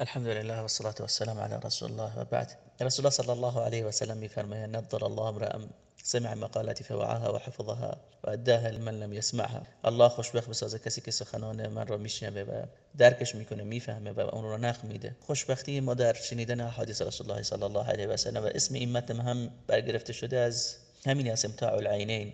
الحمد لله والصلاة والسلام على رسول الله وبعد. رسول الله صلى الله عليه وسلم میفرماید نظر الله امرأ سمع مقالتی فوعاها و حفظها و اداها لمن لم يسمعها. الله خوشبخت بسازه. کسی که سخنان من را میشنوه و درکش میکنه میفهمه و اون را نخ میده. خوشبختی ما در شنیدن احادیث رسول الله صلی الله علیه و سلم و اسم این هم برگرفته شده از همین از امتاع العینین.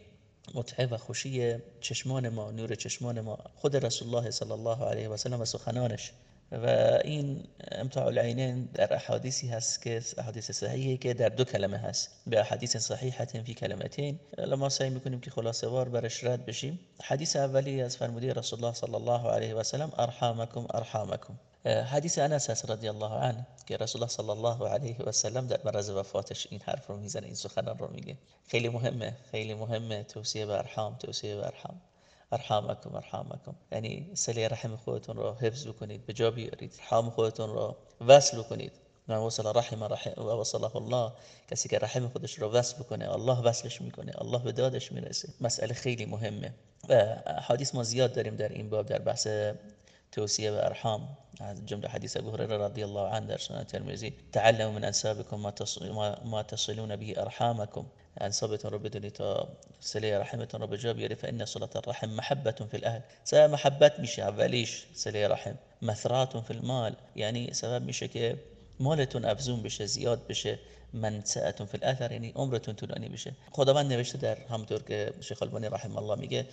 متعه خوشی چشمان ما نور چشمان ما خود رسول الله صلی الله علیه و سلم و سخنانش. و این امتاع العینین در احادیثی هست که احادیث صحیحی که در دو کلمه هست. به احادیث صحیحه فی کلمتین. ما سعی می‌کنیم که خلاصه وار برش رد بشیم. حدیث اولی از فرموده رسول الله صلی الله علیه و سلم ارحامکم ارحامکم. حدیث انس هست رضی الله عنه که رسول الله صلی الله علیه و سلم در مرز وفاتش این حرف رو می‌زنه این سخنان رو میگه. خیلی مهمه خیلی مهمه. توصیه به ارحام توصیه به ارحام. ارحامکم ارحامکم یعنی سلی رحم خودتون را حفظ بکنید به جا بیارید ارحام خودتون را وصل کنید من وصل رحم رحم وصله الله. کسی که رحم خودش را وصل بکنه الله وصلش میکنه. الله به دادش میرسه. مسئله خیلی مهمه. و حدیث ما زیاد داریم در این باب در بحث توسية بأرحام. جمله الجملة حديث أبو هريرة رضي الله عنه درسنا الترمذي. تعلموا من أنسابكم ما, ما تصلون به أرحامكم. أنسابة رب تا سلي رحمة رب جاب فإن صلة الرحم محبة في الأهل. سبب محبة مش عباليش سلي رحم. مثرات في المال. يعني سبب مش كيف؟ مالتون افزون بشه زیاد بشه منسعتون فی الاثر یعنی عمرتون طولانی بشه. خداوند نوشته در همونطور که شیخ البانی رحم الله میگه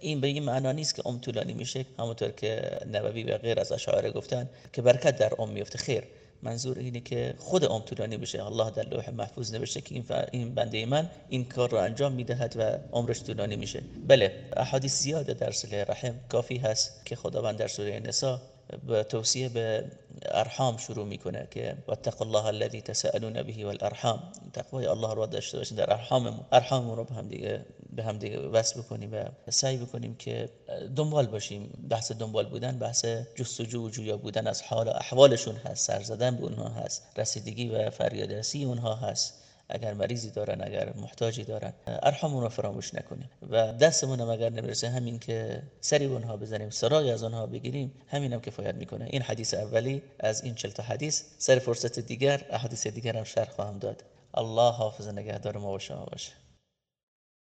این به این معنا نیست که عمر طولانی میشه همونطور که نووی و غیر از اشاعره گفتن که برکت در عمر میفته. خیر منظور اینه که خود عمر طولانی بشه. الله در لوح محفوظ نوشته که این, این بنده من این کار رو انجام می‌دهد و عمرش طولانی میشه. بله احادیث زیاده در صله رحم کافی هست که خداوند در سوره نساء به توصیه به ارحام شروع می‌کنه که واتقوا الله الذي تساءلون به والارحام. تقوای الله رو داشته باشید در ارحاممون. ارحاممون رو به هم دیگه به هم دیگه وصل بکنیم و سعی بکنیم که دنبال باشیم. بحث دنبال بودن بحث جستجو و جویا بودن از حال و احوالشون هست. سر زدن به اونها هست. رسیدگی و فریادرسی اونها هست. اگر مریضی دارن اگر محتاجی دارن ارحمون رو فراموش نکنیم. و دستمون هم اگر نمی‌رسه همین که سری اونها بزنیم سرای از اونها بگیریم همین هم کفایت می‌کنه. این حدیث اولی از این چلتا حدیث. سر فرصت دیگر احادیث دیگر هم شرح خواهم داد. الله حافظ نگهدار ما و شما باشه.